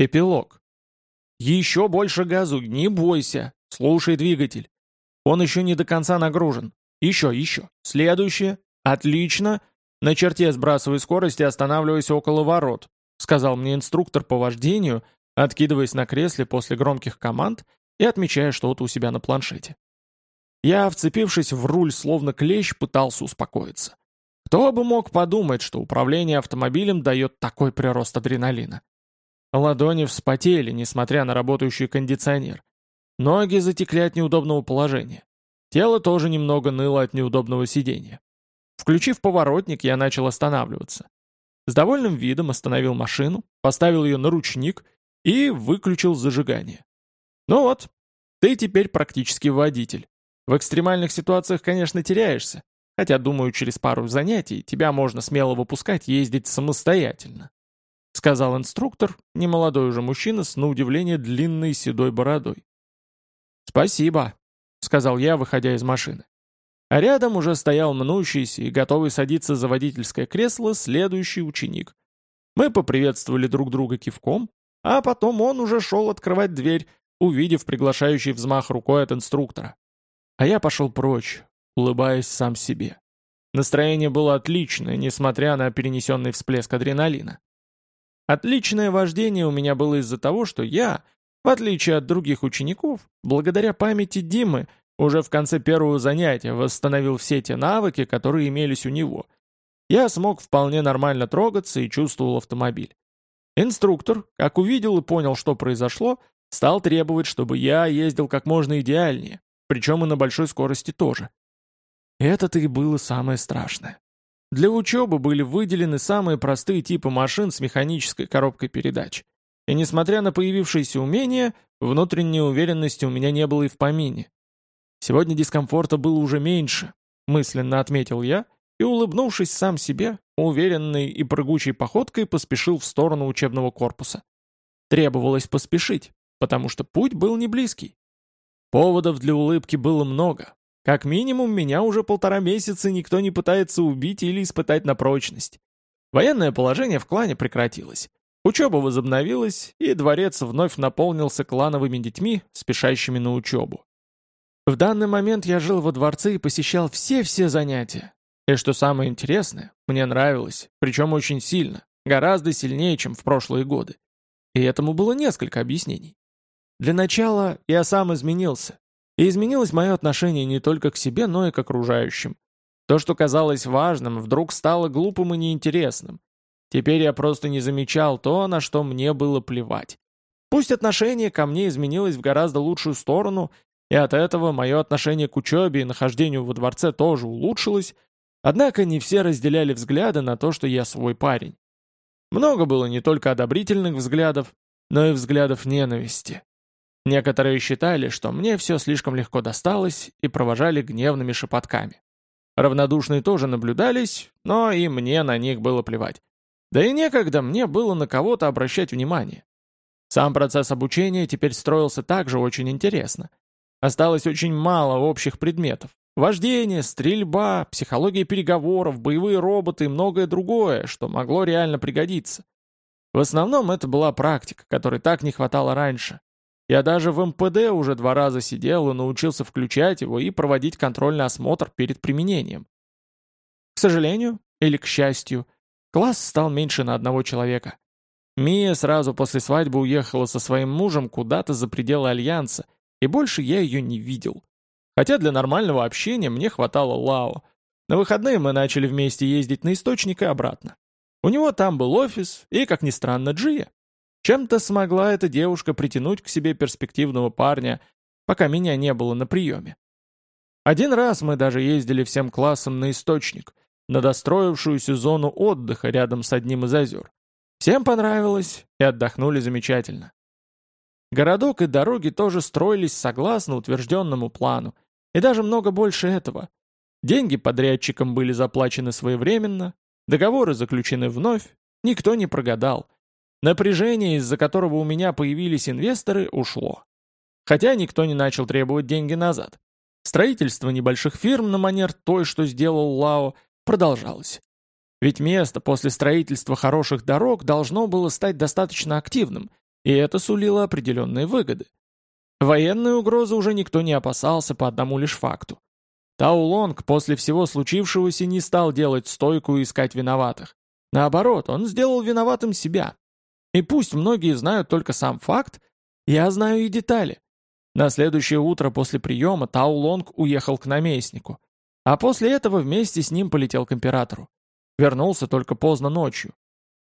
Эпилог. Еще больше газу, не бойся. Слушай двигатель. Он еще не до конца нагружен. Еще, еще. Следующее. Отлично. На черте сбрасывай скорость и останавливайся около ворот, сказал мне инструктор по вождению, откидываясь на кресле после громких команд и отмечая что-то у себя на планшете. Я, вцепившись в руль словно клещ, пытался успокоиться. Кто бы мог подумать, что управление автомобилем дает такой прирост адреналина. Ладони вспотели, несмотря на работающий кондиционер. Ноги затекли от неудобного положения. Тело тоже немного ныло от неудобного сидения. Включив поворотник, я начал останавливаться. С довольным видом остановил машину, поставил ее на ручник и выключил зажигание. Ну вот, ты теперь практически водитель. В экстремальных ситуациях, конечно, теряешься, хотя, думаю, через пару занятий тебя можно смело выпускать ездить самостоятельно. Сказал инструктор, немолодой уже мужчина с, на удивление, длинной седой бородой. «Спасибо», — сказал я, выходя из машины. А рядом уже стоял мнущийся и готовый садиться за водительское кресло следующий ученик. Мы поприветствовали друг друга кивком, а потом он уже шел открывать дверь, увидев приглашающий взмах рукой от инструктора. А я пошел прочь, улыбаясь сам себе. Настроение было отличное, несмотря на перенесенный всплеск адреналина. Отличное вождение у меня было из-за того, что я, в отличие от других учеников, благодаря памяти Димы, уже в конце первого занятия восстановил все те навыки, которые имелись у него. Я смог вполне нормально трогаться и чувствовал автомобиль. Инструктор, как увидел и понял, что произошло, стал требовать, чтобы я ездил как можно идеальнее, причем и на большой скорости тоже. Это-то и было самое страшное. Для учебы были выделены самые простые типы машин с механической коробкой передач. И несмотря на появившиеся умения, внутренней уверенности у меня не было и в помине. Сегодня дискомфорта было уже меньше, мысленно отметил я, и, улыбнувшись сам себе, уверенной и прыгучей походкой поспешил в сторону учебного корпуса. Требовалось поспешить, потому что путь был не близкий. Поводов для улыбки было много, как минимум, меня уже полтора месяца никто не пытается убить или испытать на прочность. Военное положение в клане прекратилось. Учеба возобновилась, и дворец вновь наполнился клановыми детьми, спешащими на учебу. В данный момент я жил во дворце и посещал все-все занятия. И что самое интересное, мне нравилось, причем очень сильно, гораздо сильнее, чем в прошлые годы. И этому было несколько объяснений. Для начала я сам изменился, и изменилось мое отношение не только к себе, но и к окружающим. То, что казалось важным, вдруг стало глупым и неинтересным. Теперь я просто не замечал то, на что мне было плевать. Пусть отношение ко мне изменилось в гораздо лучшую сторону, и от этого мое отношение к учебе и нахождению во дворце тоже улучшилось, однако не все разделяли взгляды на то, что я свой парень. Много было не только одобрительных взглядов, но и взглядов ненависти. Некоторые считали, что мне все слишком легко досталось и провожали гневными шепотками. Равнодушные тоже наблюдались, но и мне на них было плевать. Да и некогда мне было на кого-то обращать внимание. Сам процесс обучения теперь строился также очень интересно. Осталось очень мало общих предметов. Вождение, стрельба, психология переговоров, боевые роботы и многое другое, что могло реально пригодиться. В основном это была практика, которой так не хватало раньше. Я даже в МПД уже два раза сидел и научился включать его и проводить контрольный осмотр перед применением. К сожалению, или к счастью, класс стал меньше на одного человека. Мия сразу после свадьбы уехала со своим мужем куда-то за пределы Альянса, и больше я ее не видел. Хотя для нормального общения мне хватало Лао. На выходные мы начали вместе ездить на источник и обратно. У него там был офис и, как ни странно, Джия. Чем-то смогла эта девушка притянуть к себе перспективного парня, пока меня не было на приеме. Один раз мы даже ездили всем классом на источник, на достроившуюся зону отдыха рядом с одним из озер. Всем понравилось и отдохнули замечательно. Городок и дороги тоже строились согласно утвержденному плану, и даже много больше этого. Деньги подрядчикам были заплачены своевременно, договоры заключены вновь, никто не прогадал, Напряжение, из-за которого у меня появились инвесторы, ушло. Хотя никто не начал требовать деньги назад. Строительство небольших фирм на манер той, что сделал Лао, продолжалось. Ведь место после строительства хороших дорог должно было стать достаточно активным, и это сулило определенные выгоды. Военной угрозы уже никто не опасался по одному лишь факту. Таулонг после всего случившегося не стал делать стойку и искать виноватых. Наоборот, он сделал виноватым себя. И пусть многие знают только сам факт, я знаю и детали. На следующее утро после приема Таулонг уехал к наместнику, а после этого вместе с ним полетел к императору. Вернулся только поздно ночью.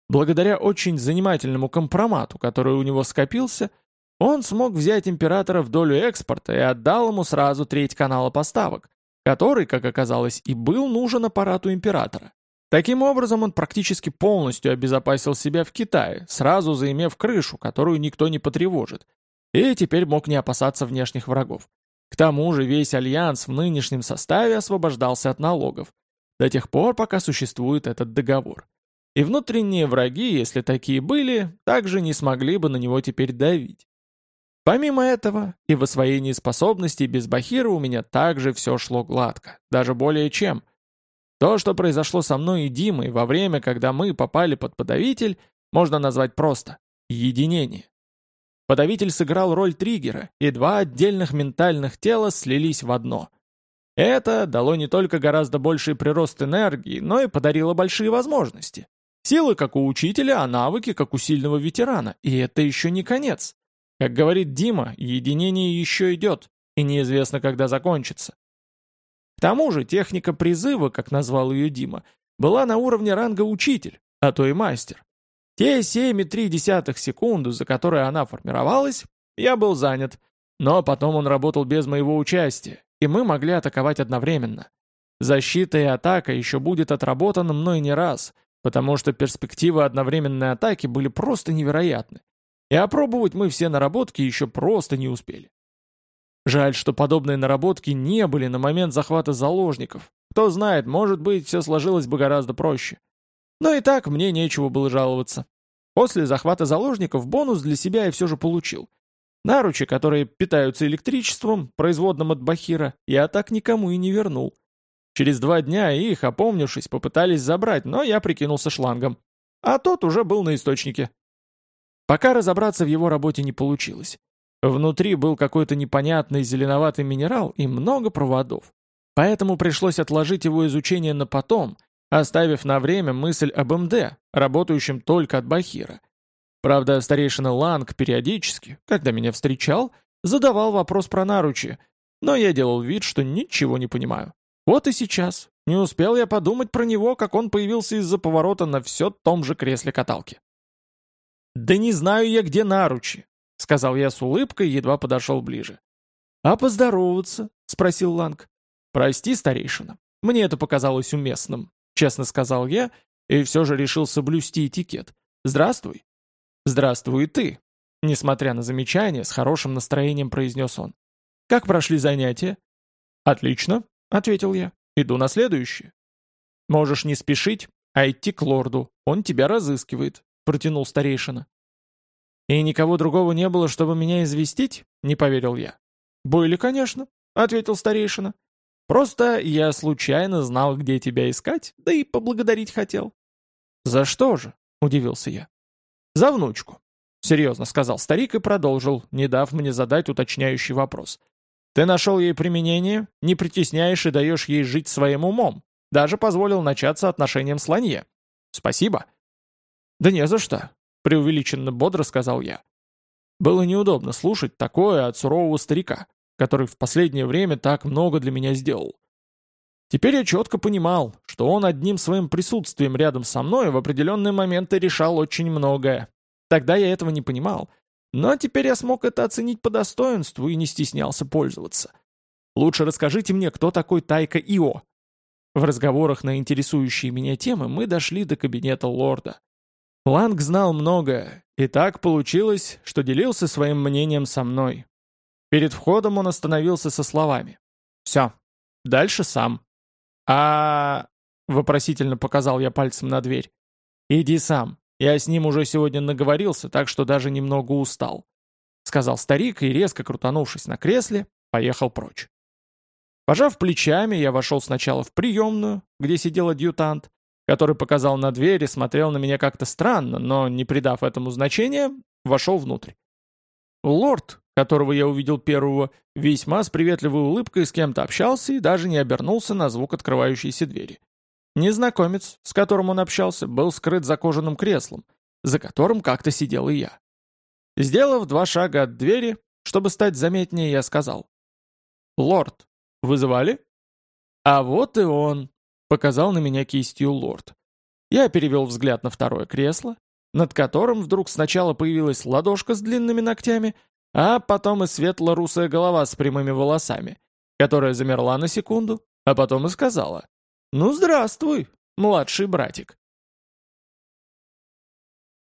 Благодаря очень занимательному компромату, который у него скопился, он смог взять императора в долю экспорта и отдал ему сразу треть канала поставок, который, как оказалось, и был нужен аппарату императора. Таким образом, он практически полностью обезопасил себя в Китае, сразу заимев крышу, которую никто не потревожит, и теперь мог не опасаться внешних врагов. К тому же весь альянс в нынешнем составе освобождался от налогов, до тех пор, пока существует этот договор. И внутренние враги, если такие были, также не смогли бы на него теперь давить. Помимо этого, и в освоении способностей без Бахира у меня также все шло гладко, даже более чем. То, что произошло со мной и Димой во время, когда мы попали под подавитель, можно назвать просто «единение». Подавитель сыграл роль триггера, и два отдельных ментальных тела слились в одно. Это дало не только гораздо больший прирост энергии, но и подарило большие возможности. Силы, как у учителя, а навыки, как у сильного ветерана. И это еще не конец. Как говорит Дима, единение еще идет, и неизвестно, когда закончится. К тому же техника призыва, как назвал ее Дима, была на уровне ранга учитель, а то и мастер. Те 7,3 секунды, за которые она формировалась, я был занят, но потом он работал без моего участия, и мы могли атаковать одновременно. Защита и атака еще будет отработана мной не раз, потому что перспективы одновременной атаки были просто невероятны. И опробовать мы все наработки еще просто не успели. Жаль, что подобные наработки не были на момент захвата заложников. Кто знает, может быть, все сложилось бы гораздо проще. Но и так мне нечего было жаловаться. После захвата заложников бонус для себя я все же получил. Наручи, которые питаются электричеством, производным от Бахира, я так никому и не вернул. Через два дня их, опомнившись, попытались забрать, но я прикинулся шлангом. А тот уже был на источнике. Пока разобраться в его работе не получилось. Внутри был какой-то непонятный зеленоватый минерал и много проводов. Поэтому пришлось отложить его изучение на потом оставив на время мысль об МД, работающем только от Бахира. Правда, старейшина Ланг периодически, когда меня встречал, задавал вопрос про наручи, но я делал вид, что ничего не понимаю. Вот и сейчас. Не успел я подумать про него, как он появился из-за поворота на все том же кресле каталки. «Да не знаю я, где наручи», — сказал я с улыбкой, едва подошел ближе. «А поздороваться?» — спросил Ланг. «Прости, старейшина, мне это показалось уместным честно сказал я, и все же решил соблюсти этикет. «Здравствуй». «Здравствуй и ты», — несмотря на замечание, с хорошим настроением произнес он. «Как прошли занятия?» «Отлично», — ответил я. «Иду на следующее». «Можешь не спешить, а идти к лорду. Он тебя разыскивает», — протянул старейшина. «И никого другого не было, чтобы меня известить?» — не поверил я. «Были, конечно», — ответил старейшина. Просто я случайно знал, где тебя искать, да и поблагодарить хотел». «За что же?» — удивился я. «За внучку», — серьезно сказал старик и продолжил, не дав мне задать уточняющий вопрос. «Ты нашел ей применение, не притесняешь и даешь ей жить своим умом. Даже позволил начаться отношениям с Ланье. Спасибо». «Да не за что», — преувеличенно бодро сказал я. Было неудобно слушать такое от сурового старика который в последнее время так много для меня сделал. Теперь я четко понимал, что он одним своим присутствием рядом со мной в определенные моменты решал очень многое. Тогда я этого не понимал, но теперь я смог это оценить по достоинству и не стеснялся пользоваться. Лучше расскажите мне, кто такой Тайка Ио. В разговорах на интересующие меня темы мы дошли до кабинета лорда. Ланг знал многое, и так получилось, что делился своим мнением со мной, Перед входом он остановился со словами. «Все, дальше сам». «А...» — вопросительно показал я пальцем на дверь. «Иди сам. Я с ним уже сегодня наговорился, так что даже немного устал», — сказал старик и, резко крутанувшись на кресле, поехал прочь. Пожав плечами, я вошел сначала в приемную, где сидел адъютант, который показал на дверь и смотрел на меня как-то странно, но, не придав этому значения, вошел внутрь. Лорд, которого я увидел первого, весьма с приветливой улыбкой с кем-то общался и даже не обернулся на звук открывающейся двери. Незнакомец, с которым он общался, был скрыт за кожаным креслом, за которым как-то сидел и я. Сделав два шага от двери, чтобы стать заметнее, я сказал. «Лорд, вызывали?» «А вот и он», — показал на меня кистью лорд. Я перевел взгляд на второе кресло, над которым вдруг сначала появилась ладошка с длинными ногтями, а потом и светло-русая голова с прямыми волосами, которая замерла на секунду, а потом и сказала «Ну, здравствуй, младший братик».